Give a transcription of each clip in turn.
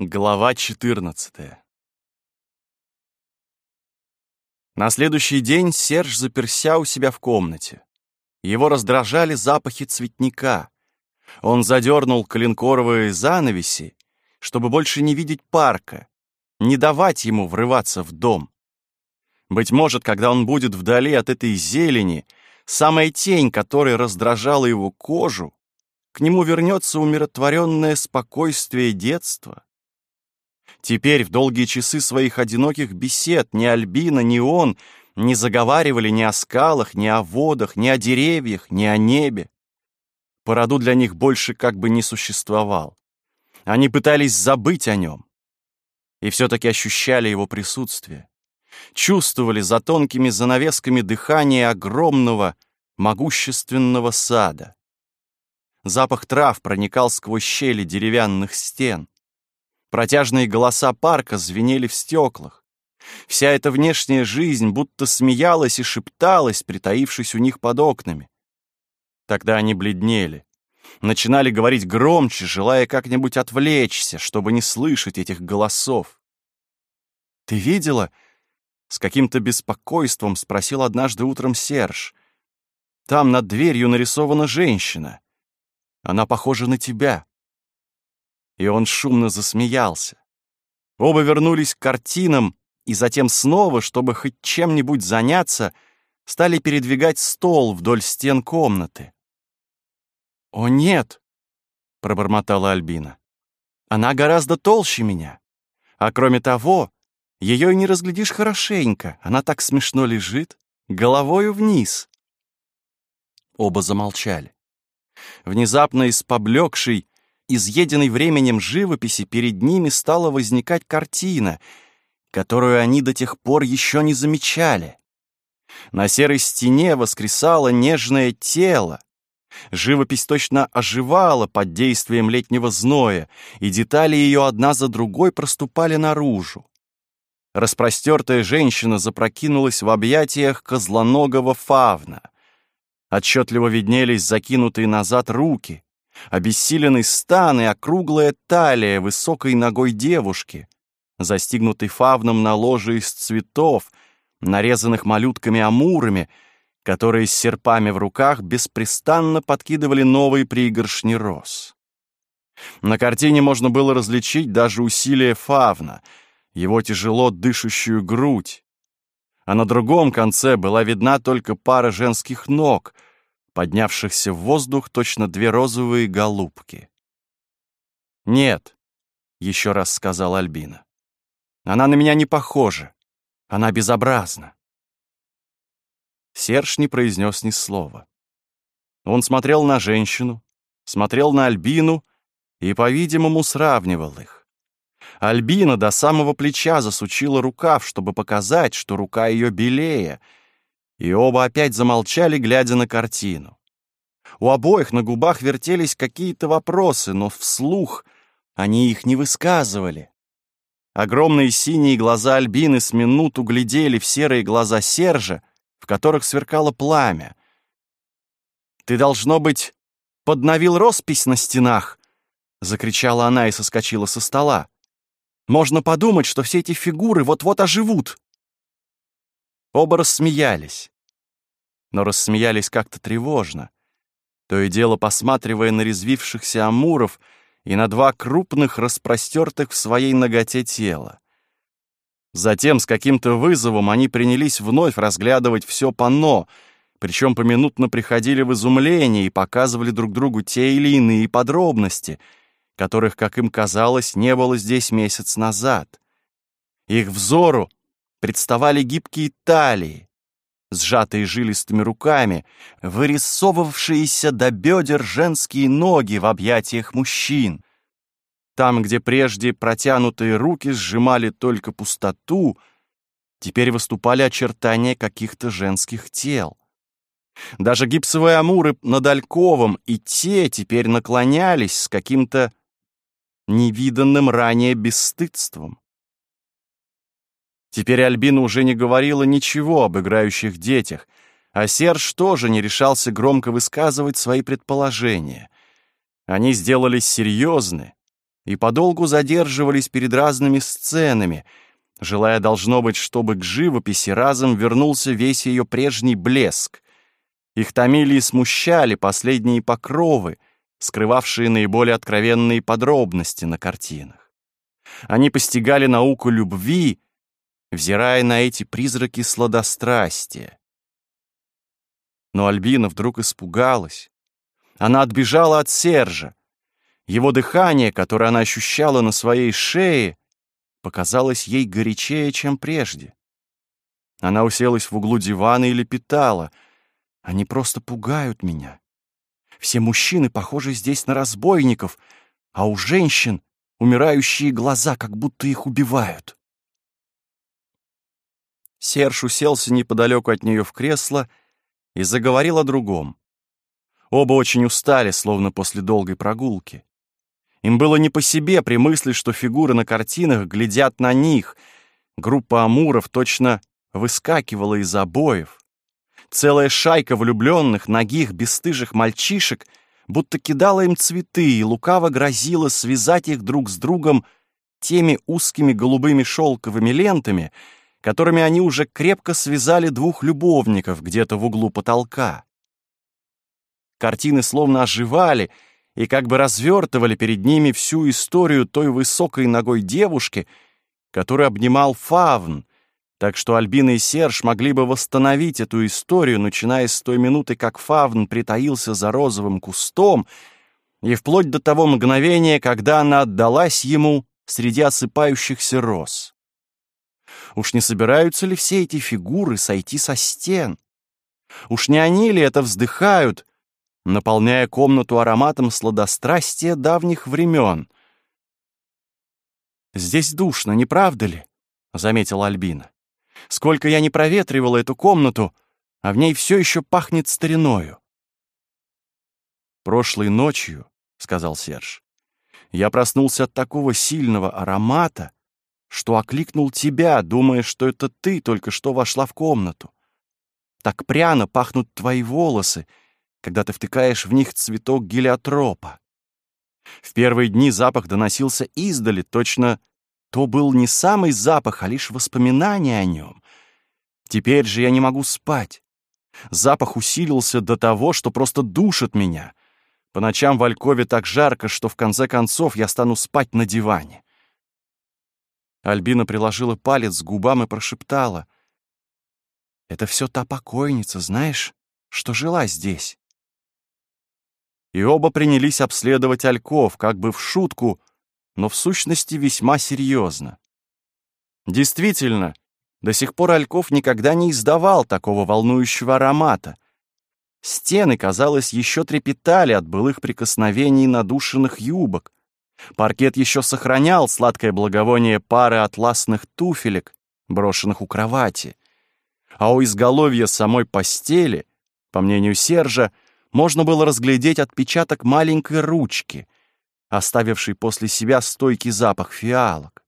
Глава 14 На следующий день Серж заперся у себя в комнате. Его раздражали запахи цветника. Он задернул коленкоровые занавеси, чтобы больше не видеть парка, не давать ему врываться в дом. Быть может, когда он будет вдали от этой зелени, самая тень, которая раздражала его кожу, к нему вернется умиротворенное спокойствие детства. Теперь в долгие часы своих одиноких бесед ни Альбина, ни он не заговаривали ни о скалах, ни о водах, ни о деревьях, ни о небе. По роду для них больше как бы не существовал. Они пытались забыть о нем. И все-таки ощущали его присутствие. Чувствовали за тонкими занавесками дыхание огромного, могущественного сада. Запах трав проникал сквозь щели деревянных стен. Протяжные голоса парка звенели в стеклах. Вся эта внешняя жизнь будто смеялась и шепталась, притаившись у них под окнами. Тогда они бледнели, начинали говорить громче, желая как-нибудь отвлечься, чтобы не слышать этих голосов. «Ты видела?» — с каким-то беспокойством спросил однажды утром Серж. «Там над дверью нарисована женщина. Она похожа на тебя» и он шумно засмеялся. Оба вернулись к картинам, и затем снова, чтобы хоть чем-нибудь заняться, стали передвигать стол вдоль стен комнаты. «О, нет!» — пробормотала Альбина. «Она гораздо толще меня. А кроме того, ее и не разглядишь хорошенько. Она так смешно лежит, головою вниз». Оба замолчали. Внезапно из поблекшей, изъеденной временем живописи перед ними стала возникать картина, которую они до тех пор еще не замечали. На серой стене воскресало нежное тело. Живопись точно оживала под действием летнего зноя, и детали ее одна за другой проступали наружу. Распростертая женщина запрокинулась в объятиях козлоногого фавна. Отчетливо виднелись закинутые назад руки — обессиленный стан и округлая талия высокой ногой девушки, застигнутый фавном на ложе из цветов, нарезанных малютками-амурами, которые с серпами в руках беспрестанно подкидывали новые пригоршни роз. На картине можно было различить даже усилие фавна, его тяжело дышащую грудь, а на другом конце была видна только пара женских ног — поднявшихся в воздух точно две розовые голубки. «Нет», — еще раз сказала Альбина. «Она на меня не похожа. Она безобразна». Серж не произнес ни слова. Он смотрел на женщину, смотрел на Альбину и, по-видимому, сравнивал их. Альбина до самого плеча засучила рукав, чтобы показать, что рука ее белее — и оба опять замолчали, глядя на картину. У обоих на губах вертелись какие-то вопросы, но вслух они их не высказывали. Огромные синие глаза Альбины с минуту глядели в серые глаза Сержа, в которых сверкало пламя. «Ты, должно быть, подновил роспись на стенах!» — закричала она и соскочила со стола. «Можно подумать, что все эти фигуры вот-вот оживут!» Оба рассмеялись. Но рассмеялись как-то тревожно, то и дело посматривая на резвившихся амуров и на два крупных, распростертых в своей ноготе тела. Затем с каким-то вызовом они принялись вновь разглядывать все панно, причем поминутно приходили в изумление и показывали друг другу те или иные подробности, которых, как им казалось, не было здесь месяц назад. Их взору представали гибкие талии, сжатые жилистыми руками, вырисовывавшиеся до бедер женские ноги в объятиях мужчин. Там, где прежде протянутые руки сжимали только пустоту, теперь выступали очертания каких-то женских тел. Даже гипсовые амуры над Альковым и те теперь наклонялись с каким-то невиданным ранее бесстыдством. Теперь Альбина уже не говорила ничего об играющих детях, а Серж тоже не решался громко высказывать свои предположения. Они сделались серьезны, и подолгу задерживались перед разными сценами, желая, должно быть, чтобы к живописи разом вернулся весь ее прежний блеск. Их томили и смущали последние покровы, скрывавшие наиболее откровенные подробности на картинах. Они постигали науку любви, взирая на эти призраки сладострастия. Но Альбина вдруг испугалась. Она отбежала от Сержа. Его дыхание, которое она ощущала на своей шее, показалось ей горячее, чем прежде. Она уселась в углу дивана и лепетала. «Они просто пугают меня. Все мужчины похожи здесь на разбойников, а у женщин умирающие глаза, как будто их убивают». Серж уселся неподалеку от нее в кресло и заговорил о другом. Оба очень устали, словно после долгой прогулки. Им было не по себе при мысли, что фигуры на картинах глядят на них. Группа амуров точно выскакивала из обоев. Целая шайка влюбленных, ногих, бесстыжих мальчишек будто кидала им цветы и лукаво грозила связать их друг с другом теми узкими голубыми шелковыми лентами, которыми они уже крепко связали двух любовников где-то в углу потолка. Картины словно оживали и как бы развертывали перед ними всю историю той высокой ногой девушки, которую обнимал Фавн, так что Альбина и Серж могли бы восстановить эту историю, начиная с той минуты, как Фавн притаился за розовым кустом, и вплоть до того мгновения, когда она отдалась ему среди осыпающихся роз. Уж не собираются ли все эти фигуры сойти со стен? Уж не они ли это вздыхают, наполняя комнату ароматом сладострастия давних времен? «Здесь душно, не правда ли?» — заметила Альбина. «Сколько я не проветривала эту комнату, а в ней все еще пахнет стариною». «Прошлой ночью», — сказал Серж, — «я проснулся от такого сильного аромата, что окликнул тебя, думая, что это ты только что вошла в комнату. Так пряно пахнут твои волосы, когда ты втыкаешь в них цветок гелиотропа. В первые дни запах доносился издали, точно то был не самый запах, а лишь воспоминание о нем. Теперь же я не могу спать. Запах усилился до того, что просто душит меня. По ночам в Алькове так жарко, что в конце концов я стану спать на диване. Альбина приложила палец к губам и прошептала. «Это все та покойница, знаешь, что жила здесь». И оба принялись обследовать Альков, как бы в шутку, но в сущности весьма серьезно. Действительно, до сих пор Альков никогда не издавал такого волнующего аромата. Стены, казалось, еще трепетали от былых прикосновений надушенных юбок. Паркет еще сохранял сладкое благовоние пары атласных туфелек, брошенных у кровати. А у изголовья самой постели, по мнению Сержа, можно было разглядеть отпечаток маленькой ручки, оставившей после себя стойкий запах фиалок.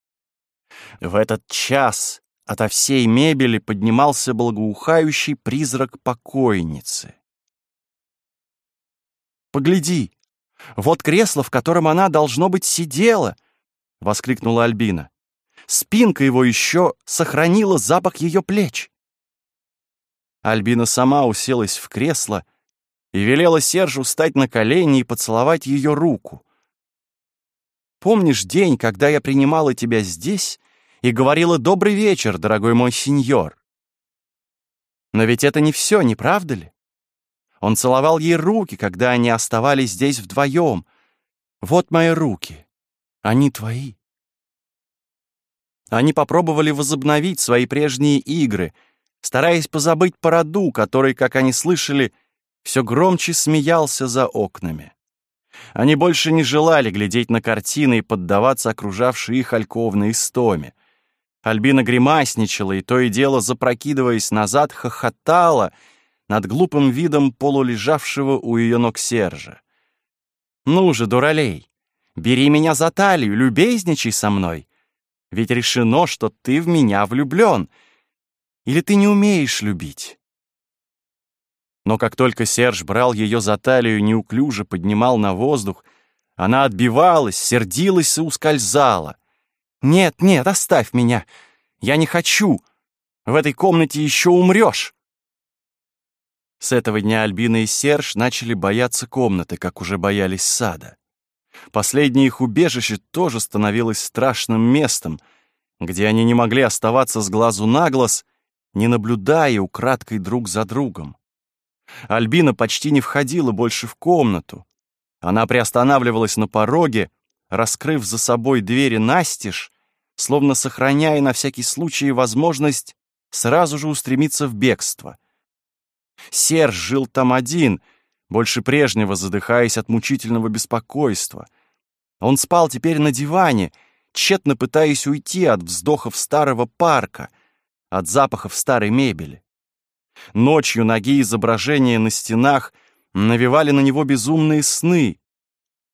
В этот час ото всей мебели поднимался благоухающий призрак покойницы. «Погляди!» Вот кресло, в котором она, должно быть, сидела!» — воскликнула Альбина. «Спинка его еще сохранила запах ее плеч!» Альбина сама уселась в кресло и велела Сержу встать на колени и поцеловать ее руку. «Помнишь день, когда я принимала тебя здесь и говорила «Добрый вечер, дорогой мой сеньор»?» Но ведь это не все, не правда ли? Он целовал ей руки, когда они оставались здесь вдвоем. «Вот мои руки. Они твои». Они попробовали возобновить свои прежние игры, стараясь позабыть породу, который, как они слышали, все громче смеялся за окнами. Они больше не желали глядеть на картины и поддаваться окружавшей их альковной истоме. Альбина гримасничала и то и дело, запрокидываясь назад, хохотала — над глупым видом полулежавшего у ее ног Сержа. «Ну же, дуралей, бери меня за талию, любезничай со мной. Ведь решено, что ты в меня влюблен. Или ты не умеешь любить?» Но как только Серж брал ее за талию, неуклюже поднимал на воздух, Она отбивалась, сердилась и ускользала. «Нет, нет, оставь меня! Я не хочу! В этой комнате еще умрешь!» С этого дня Альбина и Серж начали бояться комнаты, как уже боялись сада. Последнее их убежище тоже становилось страшным местом, где они не могли оставаться с глазу на глаз, не наблюдая украдкой друг за другом. Альбина почти не входила больше в комнату. Она приостанавливалась на пороге, раскрыв за собой двери настежь, словно сохраняя на всякий случай возможность сразу же устремиться в бегство. Серж жил там один, больше прежнего задыхаясь от мучительного беспокойства. Он спал теперь на диване, тщетно пытаясь уйти от вздохов старого парка, от запахов старой мебели. Ночью ноги изображения на стенах навевали на него безумные сны.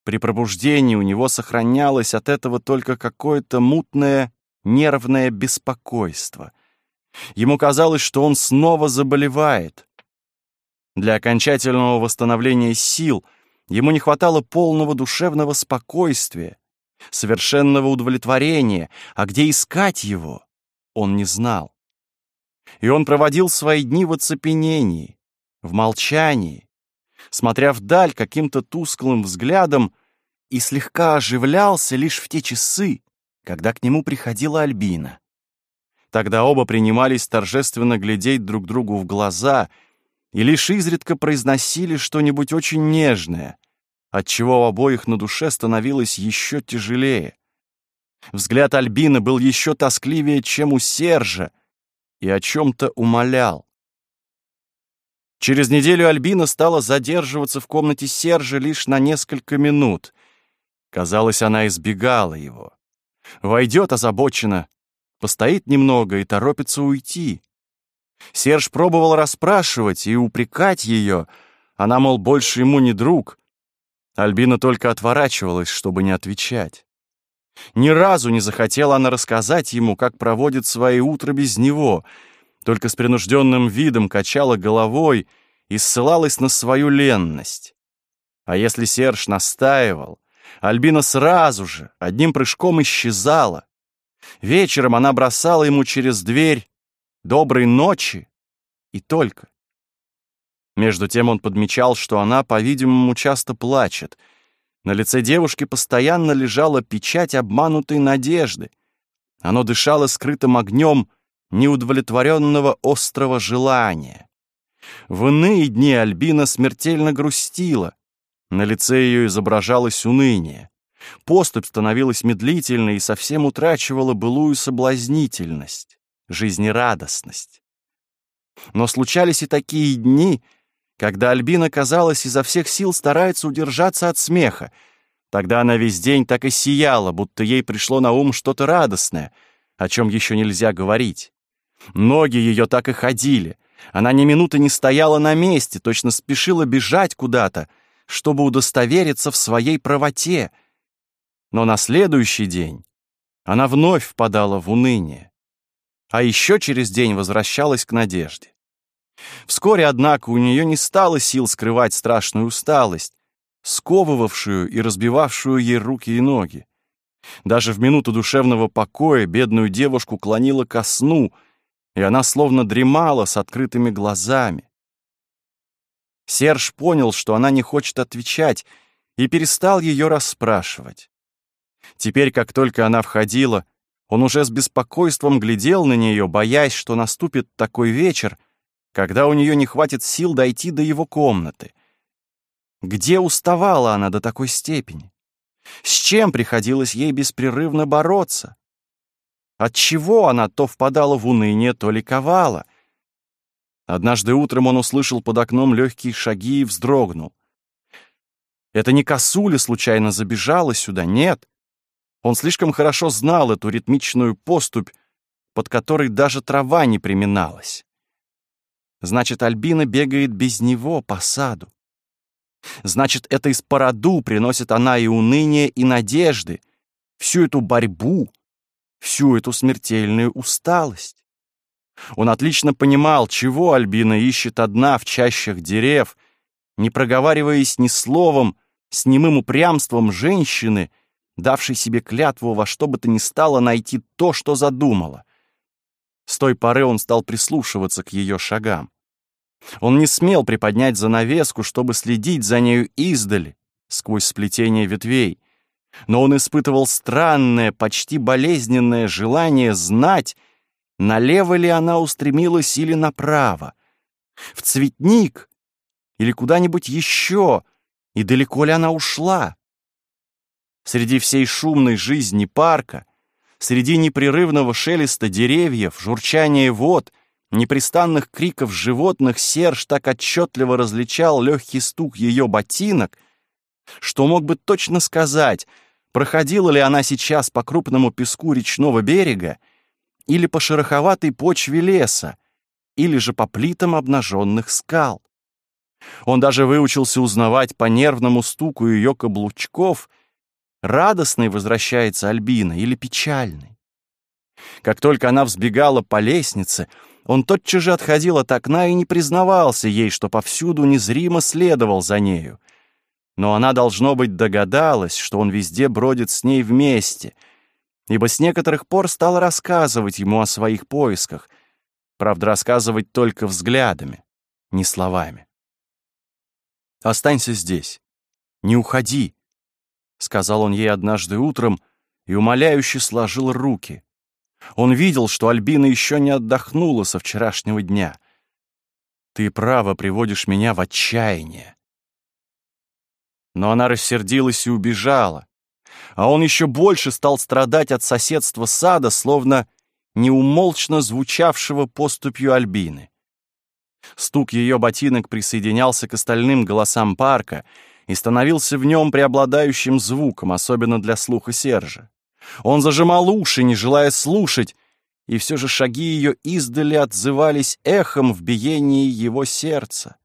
При пробуждении у него сохранялось от этого только какое-то мутное, нервное беспокойство. Ему казалось, что он снова заболевает. Для окончательного восстановления сил ему не хватало полного душевного спокойствия, совершенного удовлетворения, а где искать его, он не знал и он проводил свои дни в оцепенении, в молчании, смотря вдаль каким-то тусклым взглядом и слегка оживлялся лишь в те часы, когда к нему приходила Альбина. Тогда оба принимались торжественно глядеть друг другу в глаза и лишь изредка произносили что-нибудь очень нежное, отчего у обоих на душе становилось еще тяжелее. Взгляд Альбины был еще тоскливее, чем у Сержа, и о чем-то умолял. Через неделю Альбина стала задерживаться в комнате Сержа лишь на несколько минут. Казалось, она избегала его. Войдет озабоченно, постоит немного и торопится уйти. Серж пробовал расспрашивать и упрекать ее. Она, мол, больше ему не друг. Альбина только отворачивалась, чтобы не отвечать. Ни разу не захотела она рассказать ему, как проводит свои утра без него, только с принужденным видом качала головой и ссылалась на свою ленность. А если Серж настаивал, Альбина сразу же, одним прыжком исчезала. Вечером она бросала ему через дверь «доброй ночи» и только. Между тем он подмечал, что она, по-видимому, часто плачет — на лице девушки постоянно лежала печать обманутой надежды. Оно дышало скрытым огнем неудовлетворенного острого желания. В иные дни Альбина смертельно грустила. На лице ее изображалось уныние. Поступь становилась медлительной и совсем утрачивала былую соблазнительность, жизнерадостность. Но случались и такие дни, когда Альбина, казалось, изо всех сил старается удержаться от смеха. Тогда она весь день так и сияла, будто ей пришло на ум что-то радостное, о чем еще нельзя говорить. Ноги ее так и ходили. Она ни минуты не стояла на месте, точно спешила бежать куда-то, чтобы удостовериться в своей правоте. Но на следующий день она вновь впадала в уныние. А еще через день возвращалась к надежде. Вскоре, однако, у нее не стало сил скрывать страшную усталость, сковывавшую и разбивавшую ей руки и ноги. Даже в минуту душевного покоя бедную девушку клонило ко сну, и она словно дремала с открытыми глазами. Серж понял, что она не хочет отвечать, и перестал ее расспрашивать. Теперь, как только она входила, он уже с беспокойством глядел на нее, боясь, что наступит такой вечер, когда у нее не хватит сил дойти до его комнаты. Где уставала она до такой степени? С чем приходилось ей беспрерывно бороться? Отчего она то впадала в уныние, то ликовала? Однажды утром он услышал под окном легкие шаги и вздрогнул. Это не косуля случайно забежала сюда, нет. Он слишком хорошо знал эту ритмичную поступь, под которой даже трава не приминалась. Значит, Альбина бегает без него по саду. Значит, это из породу приносит она и уныние, и надежды, всю эту борьбу, всю эту смертельную усталость. Он отлично понимал, чего Альбина ищет одна в чащах дерев, не проговариваясь ни словом, с немым упрямством женщины, давшей себе клятву во что бы то ни стало найти то, что задумала. С той поры он стал прислушиваться к ее шагам. Он не смел приподнять занавеску, чтобы следить за нею издали, сквозь сплетение ветвей, но он испытывал странное, почти болезненное желание знать, налево ли она устремилась или направо, в цветник или куда-нибудь еще, и далеко ли она ушла. Среди всей шумной жизни парка, среди непрерывного шелеста деревьев, журчания вод, непрестанных криков животных Серж так отчетливо различал легкий стук ее ботинок, что мог бы точно сказать, проходила ли она сейчас по крупному песку речного берега или по шероховатой почве леса, или же по плитам обнаженных скал. Он даже выучился узнавать по нервному стуку ее каблучков, радостной возвращается Альбина или печальной. Как только она взбегала по лестнице, он тотчас же отходил от окна и не признавался ей, что повсюду незримо следовал за нею. Но она, должно быть, догадалась, что он везде бродит с ней вместе, ибо с некоторых пор стала рассказывать ему о своих поисках, правда, рассказывать только взглядами, не словами. «Останься здесь, не уходи», — сказал он ей однажды утром и умоляюще сложил руки. Он видел, что Альбина еще не отдохнула со вчерашнего дня. «Ты, право, приводишь меня в отчаяние». Но она рассердилась и убежала, а он еще больше стал страдать от соседства сада, словно неумолчно звучавшего поступью Альбины. Стук ее ботинок присоединялся к остальным голосам парка и становился в нем преобладающим звуком, особенно для слуха Сержа. Он зажимал уши, не желая слушать, и все же шаги ее издали отзывались эхом в биении его сердца.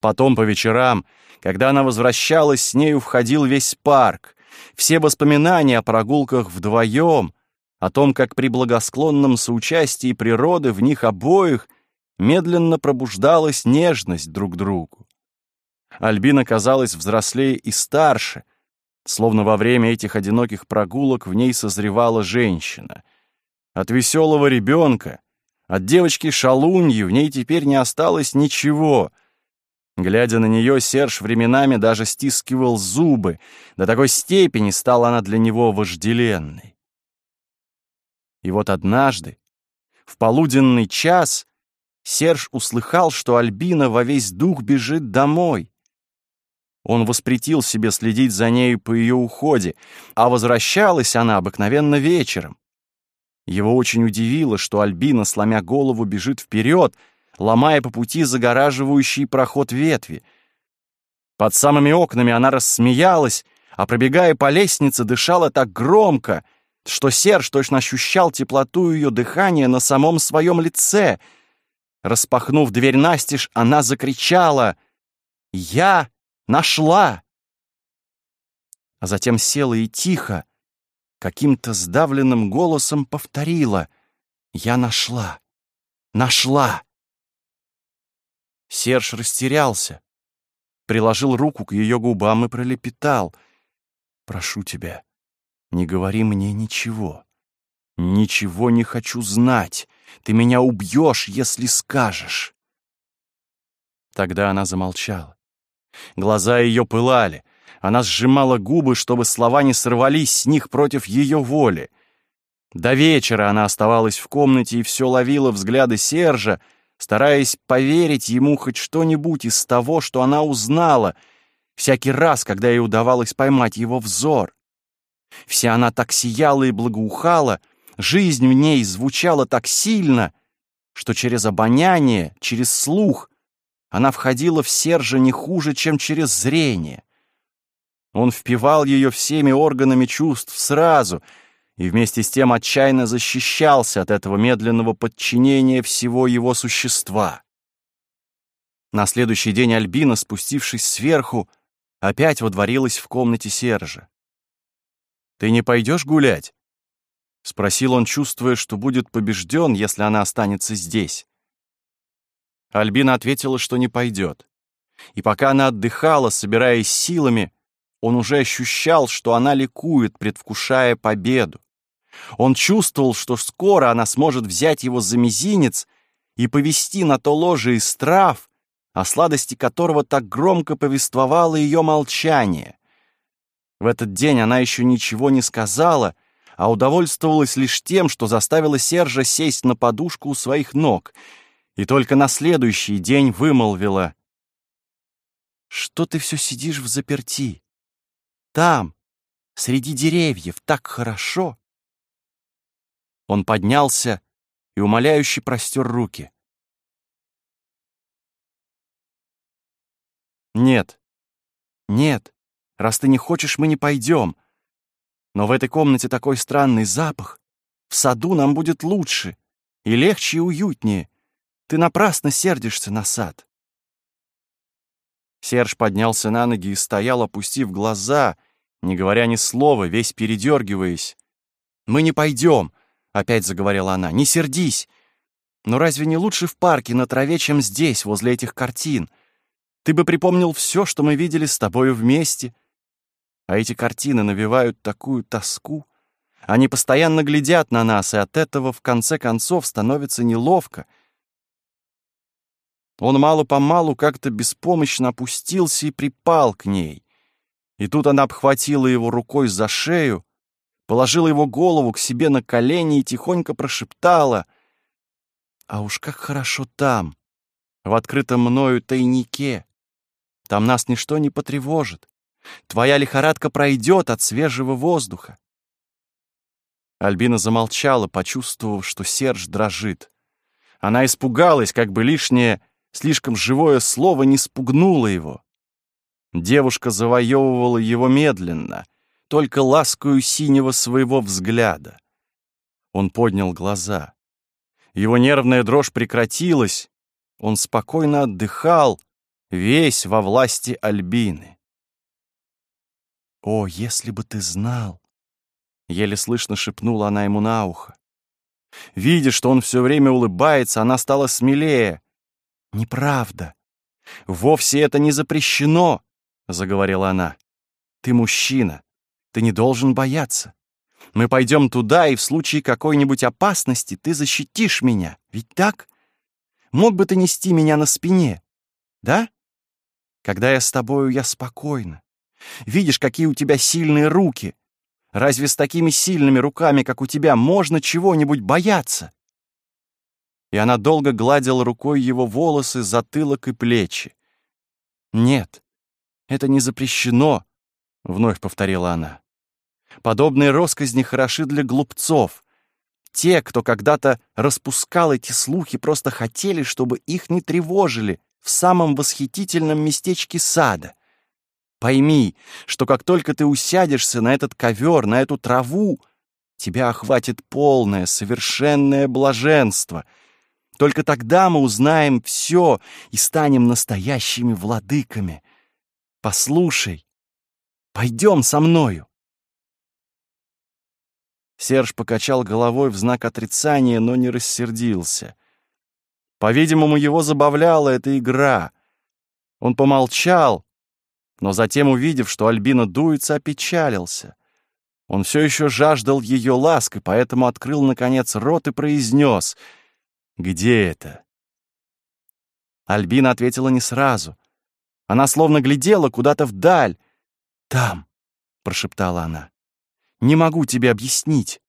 Потом по вечерам, когда она возвращалась, с нею входил весь парк. Все воспоминания о прогулках вдвоем, о том, как при благосклонном соучастии природы в них обоих медленно пробуждалась нежность друг к другу. Альбина казалась взрослее и старше, Словно во время этих одиноких прогулок в ней созревала женщина. От веселого ребенка, от девочки-шалуньи в ней теперь не осталось ничего. Глядя на нее, Серж временами даже стискивал зубы. До такой степени стала она для него вожделенной. И вот однажды, в полуденный час, Серж услыхал, что Альбина во весь дух бежит домой. Он воспретил себе следить за нею по ее уходе, а возвращалась она обыкновенно вечером. Его очень удивило, что Альбина, сломя голову, бежит вперед, ломая по пути загораживающий проход ветви. Под самыми окнами она рассмеялась, а пробегая по лестнице, дышала так громко, что Серж точно ощущал теплоту ее дыхания на самом своем лице. Распахнув дверь настежь, она закричала «Я Нашла!» А затем села и тихо, каким-то сдавленным голосом повторила «Я нашла! Нашла!» Серж растерялся, приложил руку к ее губам и пролепетал «Прошу тебя, не говори мне ничего. Ничего не хочу знать. Ты меня убьешь, если скажешь». Тогда она замолчала. Глаза ее пылали. Она сжимала губы, чтобы слова не сорвались с них против ее воли. До вечера она оставалась в комнате и все ловила взгляды Сержа, стараясь поверить ему хоть что-нибудь из того, что она узнала, всякий раз, когда ей удавалось поймать его взор. Вся она так сияла и благоухала, жизнь в ней звучала так сильно, что через обоняние, через слух она входила в Сержа не хуже, чем через зрение. Он впивал ее всеми органами чувств сразу и вместе с тем отчаянно защищался от этого медленного подчинения всего его существа. На следующий день Альбина, спустившись сверху, опять водворилась в комнате Сержа. «Ты не пойдешь гулять?» — спросил он, чувствуя, что будет побежден, если она останется здесь. Альбина ответила, что не пойдет. И пока она отдыхала, собираясь силами, он уже ощущал, что она ликует, предвкушая победу. Он чувствовал, что скоро она сможет взять его за мизинец и повести на то ложе из трав, о сладости которого так громко повествовало ее молчание. В этот день она еще ничего не сказала, а удовольствовалась лишь тем, что заставила Сержа сесть на подушку у своих ног, и только на следующий день вымолвила. «Что ты все сидишь в заперти? Там, среди деревьев, так хорошо!» Он поднялся и умоляюще простер руки. «Нет, нет, раз ты не хочешь, мы не пойдем. Но в этой комнате такой странный запах. В саду нам будет лучше, и легче, и уютнее. Ты напрасно сердишься на сад». Серж поднялся на ноги и стоял, опустив глаза, не говоря ни слова, весь передергиваясь. «Мы не пойдем», — опять заговорила она, — «не сердись. Но разве не лучше в парке на траве, чем здесь, возле этих картин? Ты бы припомнил все, что мы видели с тобою вместе. А эти картины навевают такую тоску. Они постоянно глядят на нас, и от этого в конце концов становится неловко. Он мало-помалу как-то беспомощно опустился и припал к ней. И тут она обхватила его рукой за шею, положила его голову к себе на колени и тихонько прошептала. «А уж как хорошо там, в открытом мною тайнике. Там нас ничто не потревожит. Твоя лихорадка пройдет от свежего воздуха». Альбина замолчала, почувствовав, что Серж дрожит. Она испугалась, как бы лишнее, слишком живое слово не спугнуло его. Девушка завоевывала его медленно, только ласкою синего своего взгляда. Он поднял глаза. Его нервная дрожь прекратилась. Он спокойно отдыхал, весь во власти Альбины. «О, если бы ты знал!» — еле слышно шепнула она ему на ухо. Видя, что он все время улыбается, она стала смелее. «Неправда. Вовсе это не запрещено», — заговорила она. «Ты мужчина. Ты не должен бояться. Мы пойдем туда, и в случае какой-нибудь опасности ты защитишь меня. Ведь так? Мог бы ты нести меня на спине, да? Когда я с тобою, я спокойна. Видишь, какие у тебя сильные руки. Разве с такими сильными руками, как у тебя, можно чего-нибудь бояться?» И она долго гладила рукой его волосы, затылок и плечи. «Нет, это не запрещено», — вновь повторила она. Подобные росказни хороши для глупцов. Те, кто когда-то распускал эти слухи, просто хотели, чтобы их не тревожили в самом восхитительном местечке сада. Пойми, что как только ты усядешься на этот ковер, на эту траву, тебя охватит полное, совершенное блаженство. Только тогда мы узнаем все и станем настоящими владыками. Послушай, пойдем со мною. Серж покачал головой в знак отрицания, но не рассердился. По-видимому, его забавляла эта игра. Он помолчал, но затем, увидев, что Альбина дуется, опечалился. Он все еще жаждал ее ласк, и поэтому открыл, наконец, рот и произнес «Где это?» Альбина ответила не сразу. Она словно глядела куда-то вдаль. «Там», — прошептала она. Не могу тебе объяснить.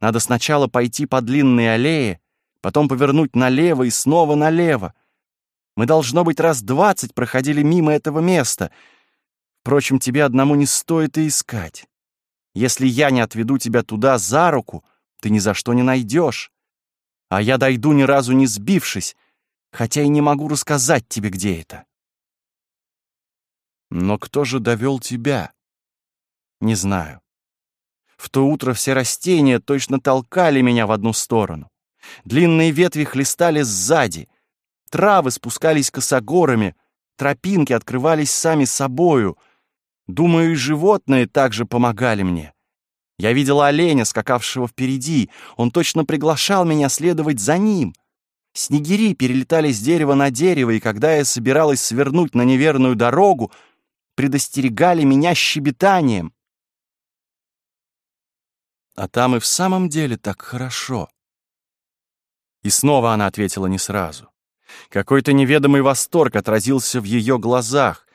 Надо сначала пойти по длинной аллее, потом повернуть налево и снова налево. Мы, должно быть, раз двадцать проходили мимо этого места. Впрочем, тебе одному не стоит и искать. Если я не отведу тебя туда за руку, ты ни за что не найдешь. А я дойду ни разу не сбившись, хотя и не могу рассказать тебе, где это. Но кто же довел тебя? Не знаю. В то утро все растения точно толкали меня в одну сторону. Длинные ветви хлестали сзади. Травы спускались косогорами, тропинки открывались сами собою. Думаю, и животные также помогали мне. Я видела оленя, скакавшего впереди. Он точно приглашал меня следовать за ним. Снегири перелетали с дерева на дерево, и когда я собиралась свернуть на неверную дорогу, предостерегали меня щебетанием. А там и в самом деле так хорошо. И снова она ответила не сразу. Какой-то неведомый восторг отразился в ее глазах.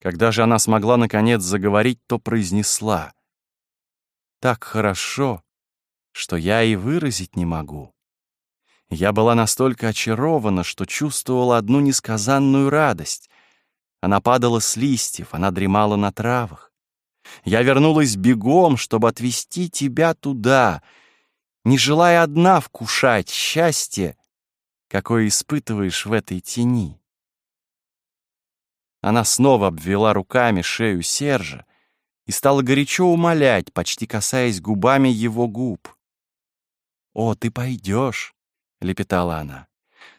Когда же она смогла наконец заговорить, то произнесла. «Так хорошо, что я и выразить не могу». Я была настолько очарована, что чувствовала одну несказанную радость. Она падала с листьев, она дремала на травах. Я вернулась бегом, чтобы отвезти тебя туда, не желая одна вкушать счастье, какое испытываешь в этой тени. Она снова обвела руками шею Сержа и стала горячо умолять, почти касаясь губами его губ. «О, ты пойдешь!» — лепетала она.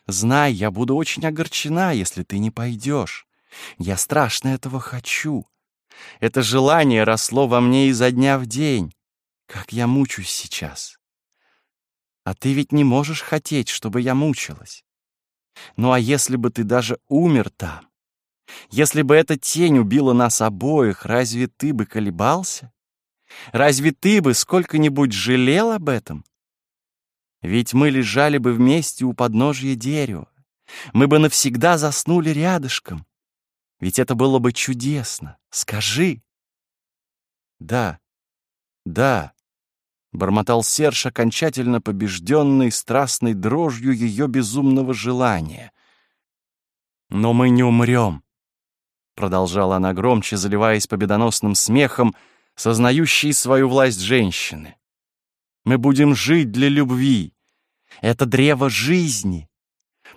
«Знай, я буду очень огорчена, если ты не пойдешь. Я страшно этого хочу. Это желание росло во мне изо дня в день. Как я мучусь сейчас. А ты ведь не можешь хотеть, чтобы я мучилась. Ну а если бы ты даже умер там? Если бы эта тень убила нас обоих, разве ты бы колебался? Разве ты бы сколько-нибудь жалел об этом? Ведь мы лежали бы вместе у подножия дерева. Мы бы навсегда заснули рядышком. Ведь это было бы чудесно. Скажи. Да, да, бормотал Серж, окончательно побежденный страстной дрожью ее безумного желания. Но мы не умрем, продолжала она громче, заливаясь победоносным смехом, сознающей свою власть женщины. Мы будем жить для любви. Это древо жизни.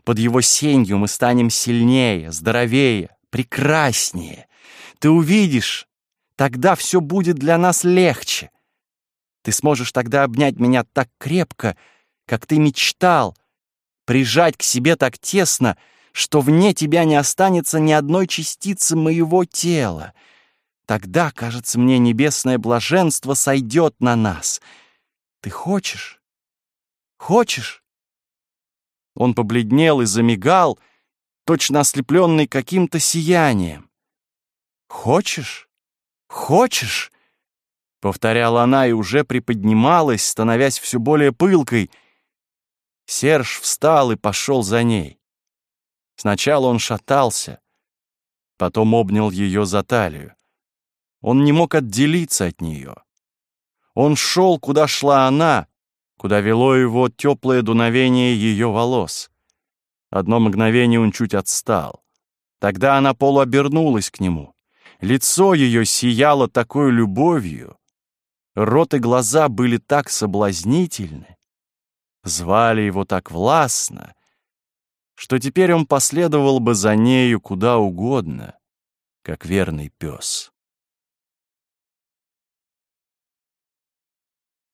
Под его сенью мы станем сильнее, здоровее, прекраснее. Ты увидишь, тогда все будет для нас легче. Ты сможешь тогда обнять меня так крепко, как ты мечтал, прижать к себе так тесно, что вне тебя не останется ни одной частицы моего тела. Тогда, кажется мне, небесное блаженство сойдет на нас. Ты хочешь? Хочешь? Он побледнел и замигал, точно ослепленный каким-то сиянием. «Хочешь? Хочешь?» — повторяла она и уже приподнималась, становясь все более пылкой. Серж встал и пошел за ней. Сначала он шатался, потом обнял ее за талию. Он не мог отделиться от нее. Он шел, куда шла она, куда вело его теплое дуновение ее волос. Одно мгновение он чуть отстал. Тогда она полуобернулась к нему. Лицо ее сияло такой любовью. Рот и глаза были так соблазнительны. Звали его так властно, что теперь он последовал бы за нею куда угодно, как верный пес.